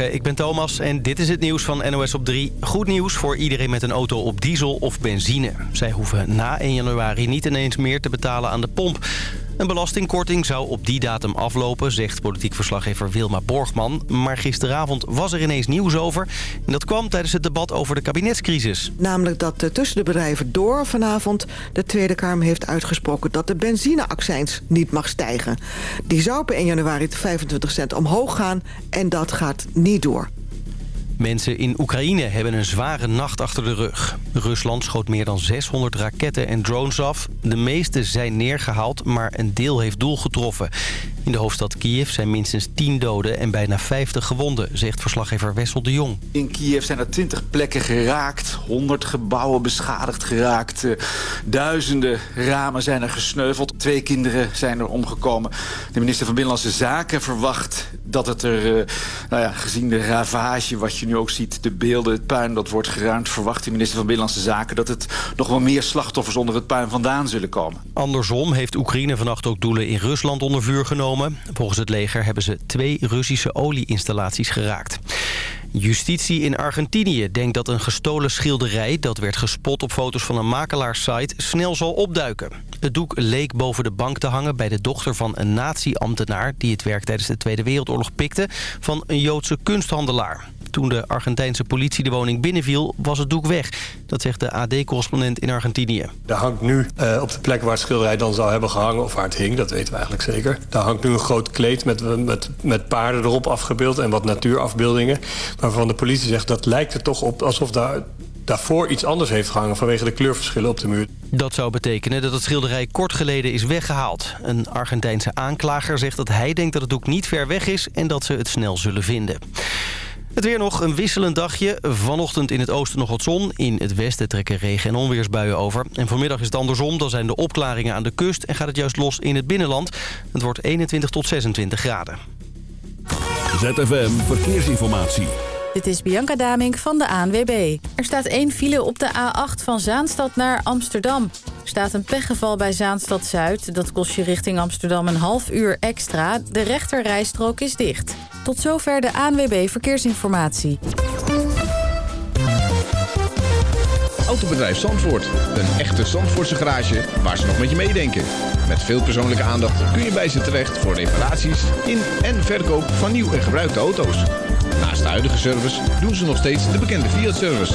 Ik ben Thomas en dit is het nieuws van NOS op 3. Goed nieuws voor iedereen met een auto op diesel of benzine. Zij hoeven na 1 januari niet ineens meer te betalen aan de pomp. Een belastingkorting zou op die datum aflopen, zegt politiek verslaggever Wilma Borgman. Maar gisteravond was er ineens nieuws over. En dat kwam tijdens het debat over de kabinetscrisis. Namelijk dat tussen de bedrijven door vanavond de Tweede Kamer heeft uitgesproken... dat de benzineaccijns niet mag stijgen. Die zou per 1 januari 25 cent omhoog gaan en dat gaat niet door. Mensen in Oekraïne hebben een zware nacht achter de rug. Rusland schoot meer dan 600 raketten en drones af. De meeste zijn neergehaald, maar een deel heeft doel getroffen. In de hoofdstad Kiev zijn minstens 10 doden en bijna 50 gewonden, zegt verslaggever Wessel de Jong. In Kiev zijn er 20 plekken geraakt, 100 gebouwen beschadigd geraakt. Eh, duizenden ramen zijn er gesneuveld. Twee kinderen zijn er omgekomen. De minister van Binnenlandse Zaken verwacht dat het er, eh, nou ja, gezien de ravage, wat je nu ook ziet, de beelden, het puin dat wordt geruimd, verwacht de minister van Binnenlandse Zaken dat het nog wel meer slachtoffers onder het puin vandaan zullen komen. Andersom heeft Oekraïne vannacht ook doelen in Rusland onder vuur genomen Volgens het leger hebben ze twee Russische olieinstallaties geraakt. Justitie in Argentinië denkt dat een gestolen schilderij... dat werd gespot op foto's van een makelaarssite snel zal opduiken. Het doek leek boven de bank te hangen bij de dochter van een nazi-ambtenaar... die het werk tijdens de Tweede Wereldoorlog pikte van een Joodse kunsthandelaar. Toen de Argentijnse politie de woning binnenviel, was het doek weg. Dat zegt de AD-correspondent in Argentinië. Daar hangt nu uh, op de plek waar het schilderij dan zou hebben gehangen... of waar het hing, dat weten we eigenlijk zeker. Daar hangt nu een groot kleed met, met, met paarden erop afgebeeld... en wat natuurafbeeldingen. Waarvan de politie zegt dat lijkt er toch op alsof daar daarvoor iets anders heeft gehangen vanwege de kleurverschillen op de muur. Dat zou betekenen dat het schilderij kort geleden is weggehaald. Een Argentijnse aanklager zegt dat hij denkt dat het doek niet ver weg is en dat ze het snel zullen vinden. Het weer nog een wisselend dagje. Vanochtend in het oosten nog wat zon. In het westen trekken regen- en onweersbuien over. En vanmiddag is het andersom. Dan zijn de opklaringen aan de kust en gaat het juist los in het binnenland. Het wordt 21 tot 26 graden. ZFM Verkeersinformatie. Dit is Bianca Damink van de ANWB. Er staat één file op de A8 van Zaanstad naar Amsterdam. Staat een pechgeval bij Zaanstad Zuid. Dat kost je richting Amsterdam een half uur extra. De rechterrijstrook is dicht. Tot zover de ANWB Verkeersinformatie. Autobedrijf Zandvoort. Een echte Zandvoortse garage waar ze nog met je meedenken. Met veel persoonlijke aandacht kun je bij ze terecht voor reparaties in en verkoop van nieuw en gebruikte auto's. Naast de huidige service doen ze nog steeds de bekende Fiat-service.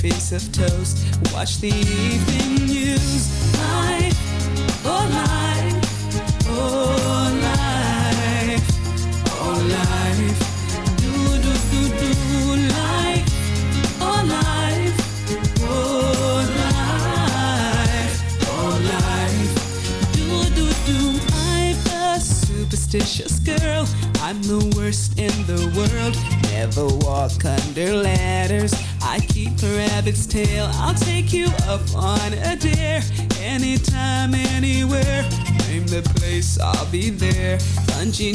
piece of toast. Watch the evening news. Xin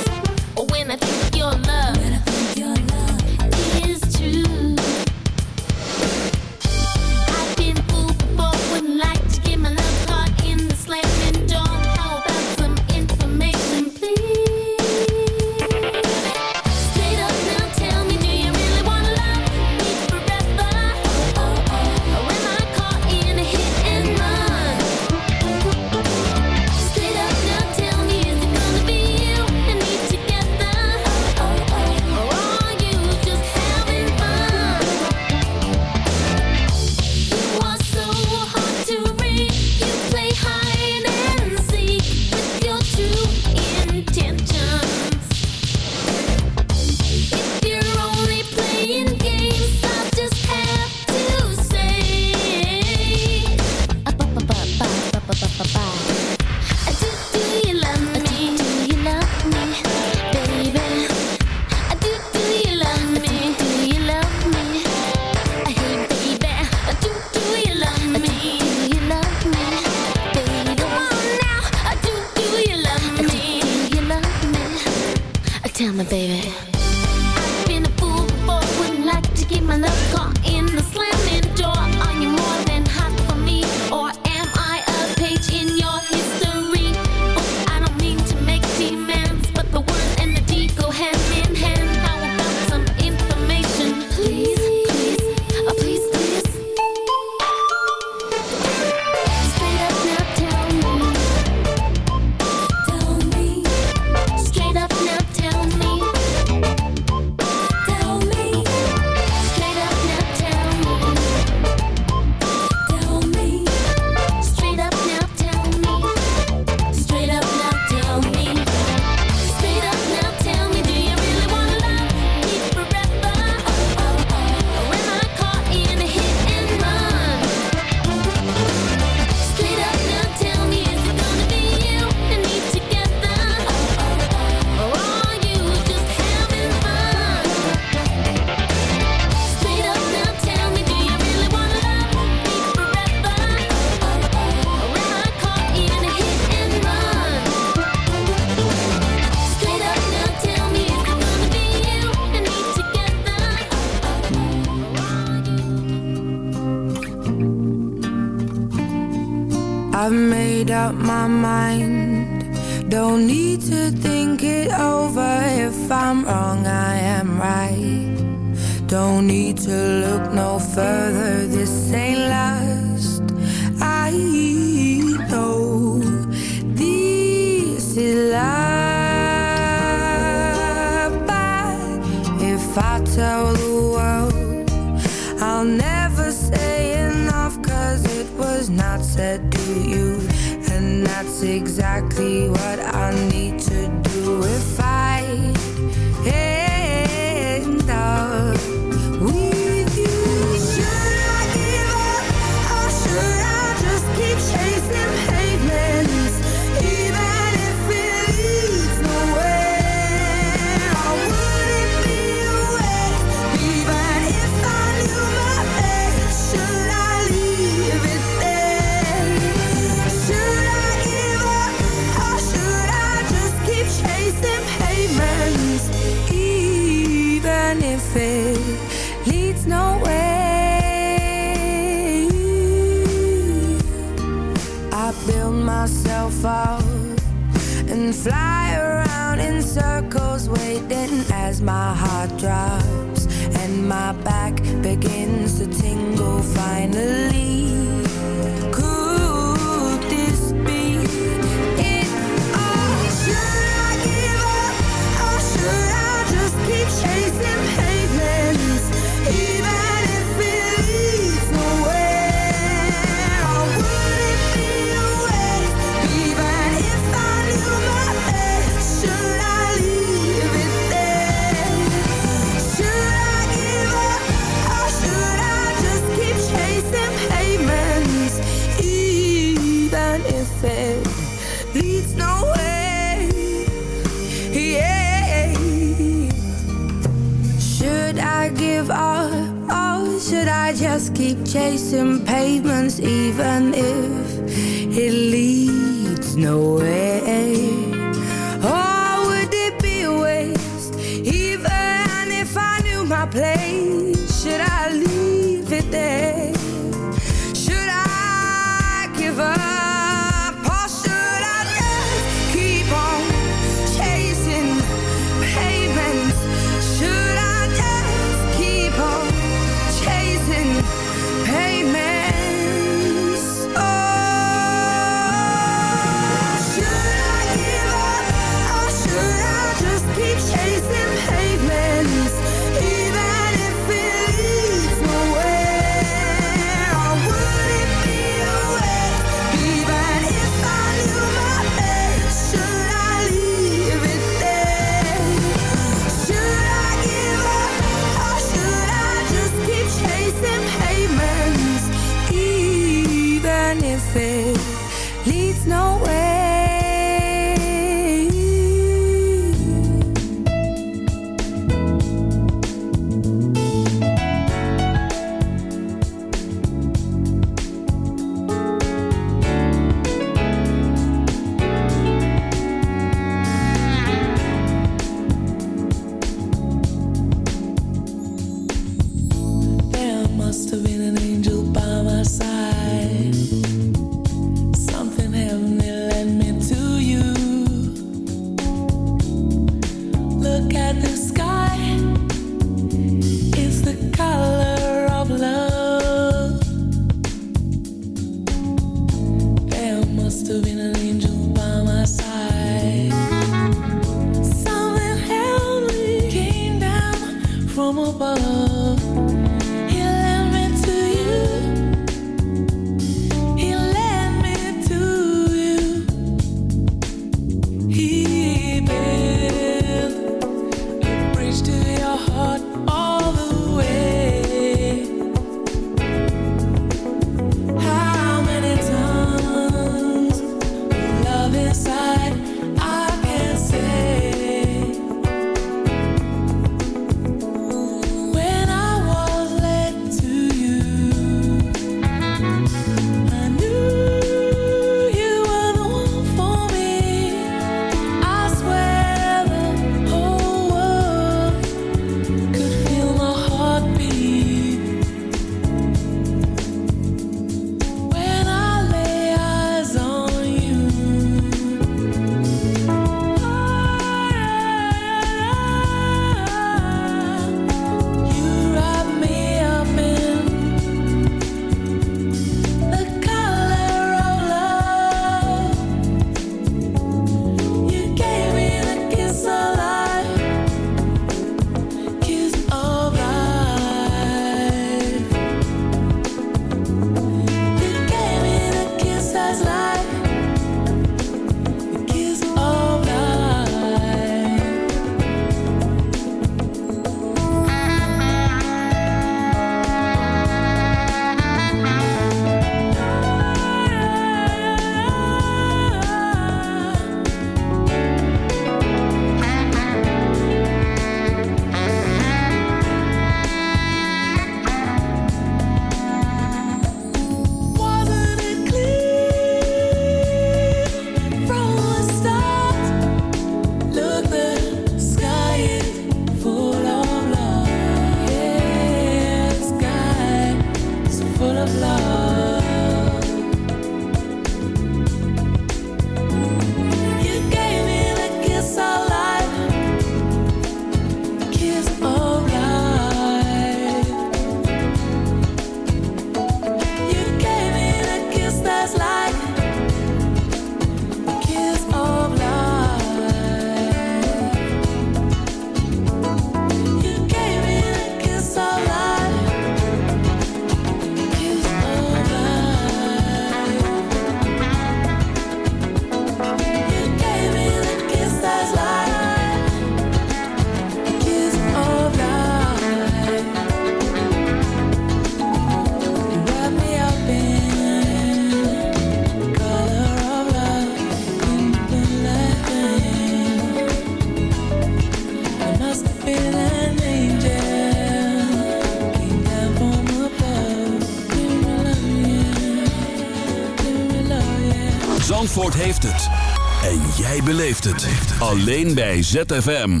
Alleen bij ZFM.